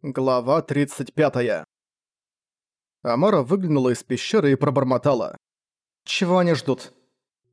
Глава 35. Амара выглянула из пещеры и пробормотала. «Чего они ждут?»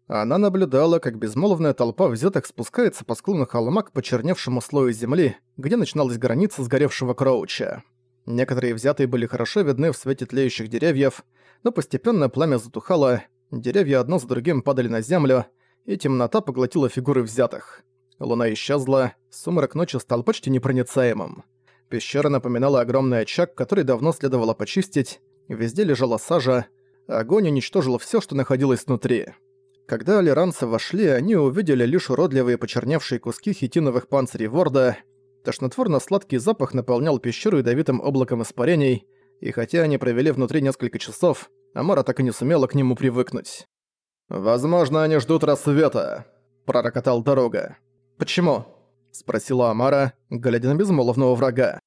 Она наблюдала, как безмолвная толпа взятых спускается по склону холма к почерневшему слою земли, где начиналась граница сгоревшего Кроуча. Некоторые взятые были хорошо видны в свете тлеющих деревьев, но постепенно пламя затухало, деревья одно за другим падали на землю, и темнота поглотила фигуры взятых. Луна исчезла, сумрак ночи стал почти непроницаемым. Пещера напоминала огромный очаг, который давно следовало почистить. Везде лежала сажа. Огонь уничтожил все, что находилось внутри. Когда алиранцы вошли, они увидели лишь уродливые почерневшие куски хитиновых панцирей Ворда. Тошнотворно-сладкий запах наполнял пещеру ядовитым облаком испарений, и хотя они провели внутри несколько часов, Амара так и не сумела к нему привыкнуть. «Возможно, они ждут рассвета», — пророкотал дорога. «Почему?» — спросила Амара, глядя на безмолвного врага.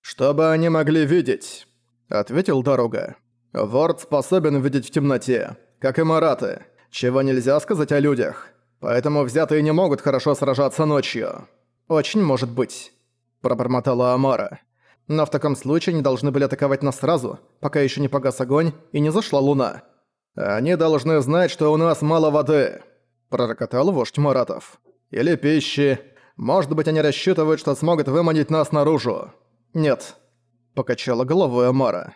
«Чтобы они могли видеть», — ответил Дорога. «Ворд способен видеть в темноте, как и мараты, чего нельзя сказать о людях. Поэтому взятые не могут хорошо сражаться ночью». «Очень может быть», — пробормотала Амара. «Но в таком случае они должны были атаковать нас сразу, пока еще не погас огонь и не зашла луна». «Они должны знать, что у нас мало воды», — пророкотал вождь Маратов. «Или пищи, может быть, они рассчитывают, что смогут выманить нас наружу. Нет. Покачала головой Амара.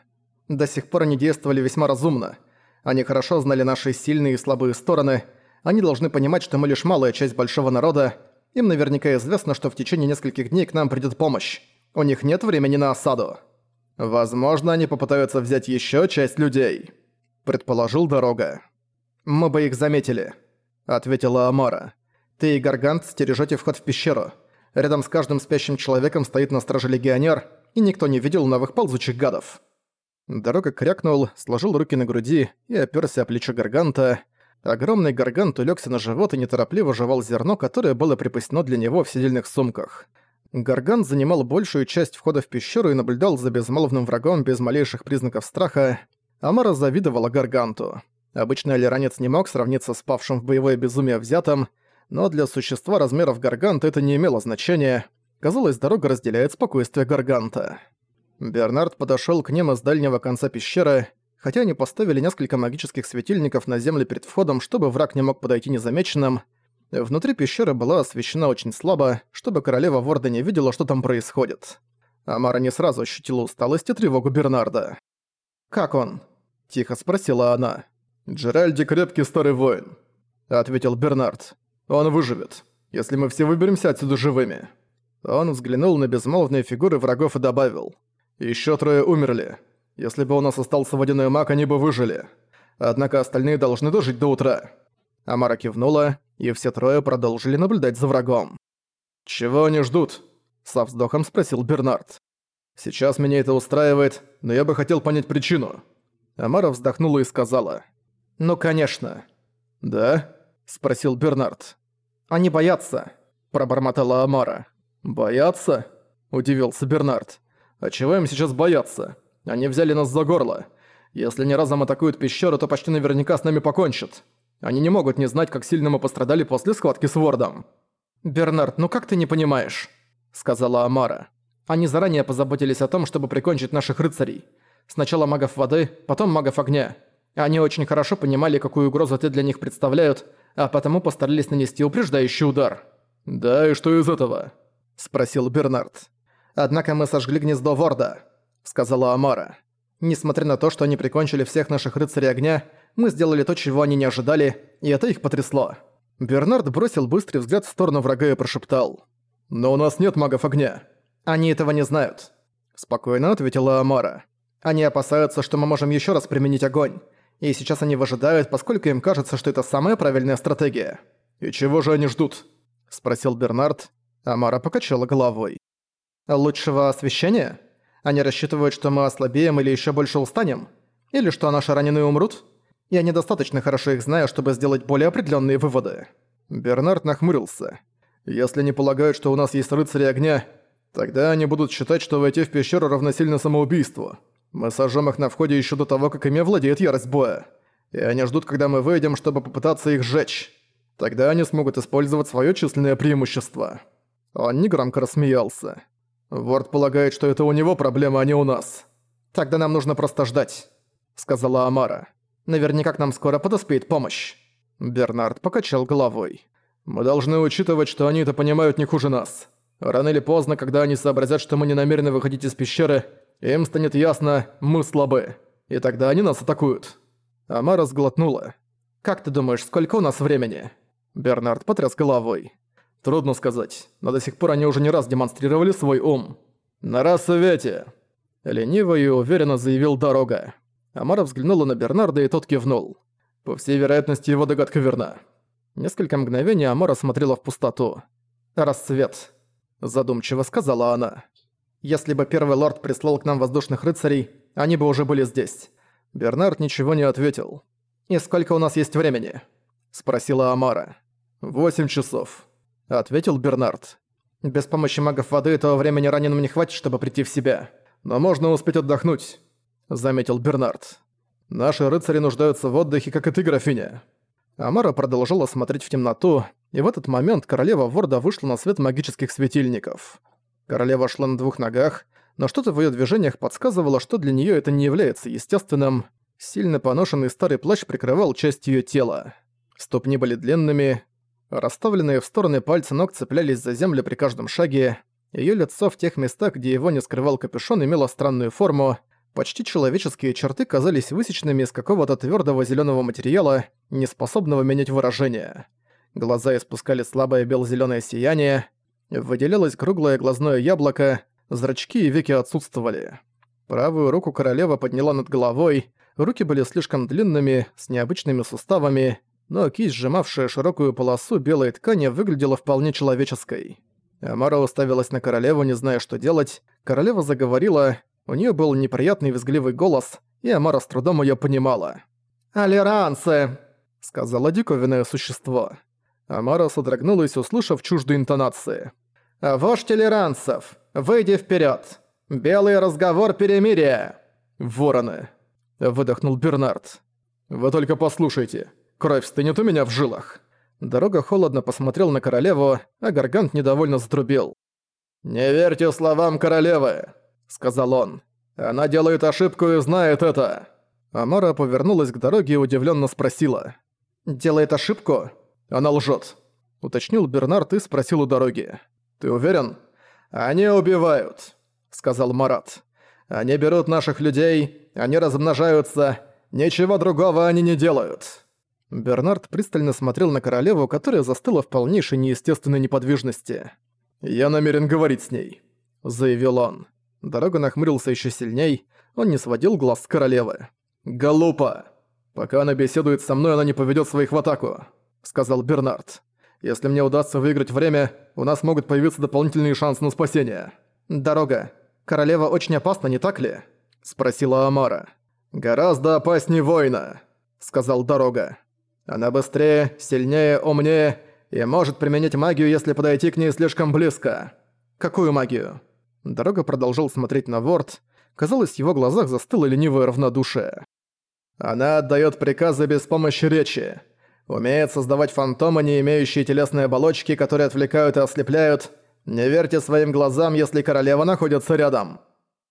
До сих пор они действовали весьма разумно. Они хорошо знали наши сильные и слабые стороны. Они должны понимать, что мы лишь малая часть большого народа. Им наверняка известно, что в течение нескольких дней к нам придет помощь. У них нет времени на осаду. Возможно, они попытаются взять еще часть людей. Предположил Дорога. Мы бы их заметили, ответила Амара. Ты и Гаргант стережете вход в пещеру. Рядом с каждым спящим человеком стоит на страже легионер, и никто не видел новых ползучих гадов». Дорога крякнул, сложил руки на груди и оперся о плечо Гарганта. Огромный Гаргант улегся на живот и неторопливо жевал зерно, которое было припасено для него в сидельных сумках. Гаргант занимал большую часть входа в пещеру и наблюдал за безмолвным врагом без малейших признаков страха. Амара завидовала Гарганту. Обычный алиранец не мог сравниться с павшим в боевое безумие взятым, но для существа размеров Гарганта это не имело значения. Казалось, дорога разделяет спокойствие Гарганта. Бернард подошёл к ним из дальнего конца пещеры, хотя они поставили несколько магических светильников на землю перед входом, чтобы враг не мог подойти незамеченным. Внутри пещеры была освещена очень слабо, чтобы королева Ворда не видела, что там происходит. Амара не сразу ощутила усталость и тревогу Бернарда. «Как он?» – тихо спросила она. «Джеральди крепкий старый воин», – ответил Бернард. Он выживет, если мы все выберемся отсюда живыми». Он взглянул на безмолвные фигуры врагов и добавил. «Ещё трое умерли. Если бы у нас остался водяной маг, они бы выжили. Однако остальные должны дожить до утра». Амара кивнула, и все трое продолжили наблюдать за врагом. «Чего они ждут?» – со вздохом спросил Бернард. «Сейчас меня это устраивает, но я бы хотел понять причину». Амара вздохнула и сказала. «Ну, конечно». «Да?» – спросил Бернард. «Они боятся», – пробормотала Амара. «Боятся?» – удивился Бернард. «А чего им сейчас бояться? Они взяли нас за горло. Если они разом атакуют пещеру, то почти наверняка с нами покончат. Они не могут не знать, как сильно мы пострадали после схватки с Вордом». «Бернард, ну как ты не понимаешь?» – сказала Амара. «Они заранее позаботились о том, чтобы прикончить наших рыцарей. Сначала магов воды, потом магов огня. Они очень хорошо понимали, какую угрозу ты для них представляют, а потому постарались нанести упреждающий удар. «Да, и что из этого?» – спросил Бернард. «Однако мы сожгли гнездо Ворда», – сказала Амара. «Несмотря на то, что они прикончили всех наших рыцарей огня, мы сделали то, чего они не ожидали, и это их потрясло». Бернард бросил быстрый взгляд в сторону врага и прошептал. «Но у нас нет магов огня». «Они этого не знают», – спокойно ответила Амара. «Они опасаются, что мы можем еще раз применить огонь и сейчас они выжидают, поскольку им кажется, что это самая правильная стратегия. «И чего же они ждут?» – спросил Бернард. Амара покачала головой. «Лучшего освещения? Они рассчитывают, что мы ослабеем или еще больше устанем? Или что наши раненые умрут? Я недостаточно хорошо их знаю, чтобы сделать более определенные выводы». Бернард нахмурился. «Если они полагают, что у нас есть рыцари огня, тогда они будут считать, что войти в пещеру равносильно самоубийству. Мы сожжем их на входе еще до того, как ими владеет ярость боя. И они ждут, когда мы выйдем, чтобы попытаться их сжечь. Тогда они смогут использовать свое численное преимущество». Он негромко рассмеялся. Ворд полагает, что это у него проблема, а не у нас. Тогда нам нужно просто ждать, сказала Амара. Наверняка к нам скоро подоспеет помощь. Бернард покачал головой. Мы должны учитывать, что они это понимают не хуже нас. Рано или поздно, когда они сообразят, что мы не намерены выходить из пещеры, им станет ясно, мы слабы. И тогда они нас атакуют. Амара сглотнула. «Как ты думаешь, сколько у нас времени?» Бернард потряс головой. «Трудно сказать, но до сих пор они уже не раз демонстрировали свой ум. На рассвете!» Лениво и уверенно заявил Дорога. Амара взглянула на Бернарда, и тот кивнул. По всей вероятности, его догадка верна. Несколько мгновений Амара смотрела в пустоту. «Рассвет», – задумчиво сказала она. «Если бы первый лорд прислал к нам воздушных рыцарей, они бы уже были здесь». Бернард ничего не ответил. «И сколько у нас есть времени?» – спросила Амара. «Восемь часов», – ответил Бернард. «Без помощи магов воды этого времени раненым не хватит, чтобы прийти в себя» но можно успеть отдохнуть», — заметил Бернард. «Наши рыцари нуждаются в отдыхе, как и ты, графиня». Амара продолжала смотреть в темноту, и в этот момент королева Ворда вышла на свет магических светильников. Королева шла на двух ногах, но что-то в её движениях подсказывало, что для неё это не является естественным. Сильно поношенный старый плащ прикрывал часть её тела. Ступни были длинными, расставленные в стороны пальцы ног цеплялись за землю при каждом шаге, Её лицо в тех местах, где его не скрывал капюшон, имело странную форму. Почти человеческие черты казались высеченными из какого-то твёрдого зелёного материала, неспособного менять выражение. Глаза испускали слабое бело-зелёное сияние, выделялось круглое глазное яблоко, зрачки и веки отсутствовали. Правую руку королева подняла над головой, руки были слишком длинными, с необычными суставами, но кисть, сжимавшая широкую полосу белой ткани, выглядела вполне человеческой. Амара уставилась на королеву, не зная, что делать. Королева заговорила, у нее был неприятный визгливый голос, и Амара с трудом ее понимала. «Алиранцы!» — сказала диковинное существо. Амара содрогнулась, услышав чуждые интонации. «Вождь толеранцев, выйди вперед! Белый разговор перемирия!» «Вороны!» — выдохнул Бернард. «Вы только послушайте, кровь стынет у меня в жилах!» Дорога холодно посмотрел на королеву, а Гаргант недовольно затрубил. «Не верьте словам королевы», — сказал он. «Она делает ошибку и знает это». Амара повернулась к дороге и удивленно спросила. «Делает ошибку?» «Она лжет», — уточнил Бернард и спросил у дороги. «Ты уверен?» «Они убивают», — сказал Марат. «Они берут наших людей, они размножаются, ничего другого они не делают». Бернард пристально смотрел на королеву, которая застыла в полнейшей неестественной неподвижности. «Я намерен говорить с ней», — заявил он. Дорога нахмурился еще сильней, он не сводил глаз с королевы. «Голупа! Пока она беседует со мной, она не поведет своих в атаку», — сказал Бернард. «Если мне удастся выиграть время, у нас могут появиться дополнительные шансы на спасение». «Дорога. Королева очень опасна, не так ли?» — спросила Амара. «Гораздо опаснее воина», — сказал Дорога. Она быстрее, сильнее, умнее и может применить магию, если подойти к ней слишком близко. Какую магию? Дорога продолжал смотреть на Ворд. Казалось, в его глазах застыло ленивое равнодушие. Она отдает приказы без помощи речи. Умеет создавать фантомы, не имеющие телесной оболочки, которые отвлекают и ослепляют. Не верьте своим глазам, если королева находится рядом.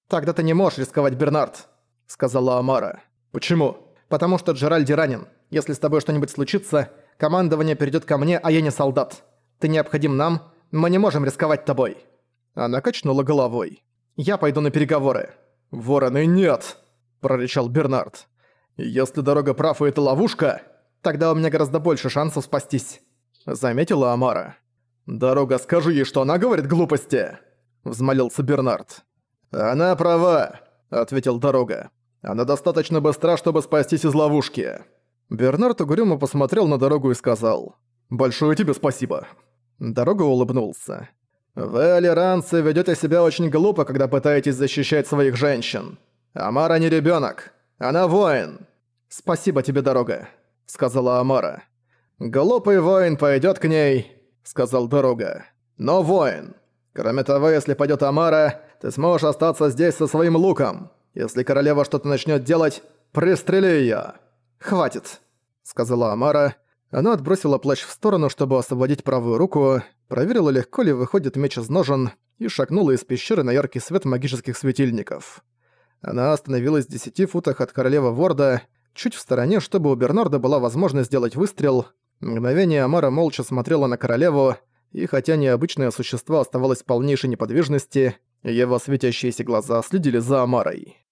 «Тогда ты не можешь рисковать, Бернард», — сказала Амара. «Почему?» «Потому что Джеральди ранен. Если с тобой что-нибудь случится, командование перейдет ко мне, а я не солдат. Ты необходим нам, мы не можем рисковать тобой». Она качнула головой. «Я пойду на переговоры». «Вороны нет!» – прорычал Бернард. «Если дорога прав и это ловушка, тогда у меня гораздо больше шансов спастись», – заметила Амара. «Дорога, скажи ей, что она говорит глупости!» – взмолился Бернард. «Она права», – ответил Дорога. «Она достаточно быстра, чтобы спастись из ловушки». Бернард угрюмо посмотрел на дорогу и сказал «Большое тебе спасибо». Дорога улыбнулся. «Вы, алиранцы, ведете себя очень глупо, когда пытаетесь защищать своих женщин. Амара не ребенок, она воин». «Спасибо тебе, дорога», — сказала Амара. «Глупый воин пойдет к ней», — сказал дорога. «Но воин. Кроме того, если пойдет Амара, ты сможешь остаться здесь со своим луком. Если королева что-то начнет делать, пристрели ее. «Хватит», — сказала Амара. Она отбросила плащ в сторону, чтобы освободить правую руку, проверила, легко ли выходит меч из ножен, и шагнула из пещеры на яркий свет магических светильников. Она остановилась в десяти футах от королевы Ворда, чуть в стороне, чтобы у Бернарда была возможность сделать выстрел. Мгновение Амара молча смотрела на королеву, и хотя необычное существо оставалось в полнейшей неподвижности, его светящиеся глаза следили за Амарой.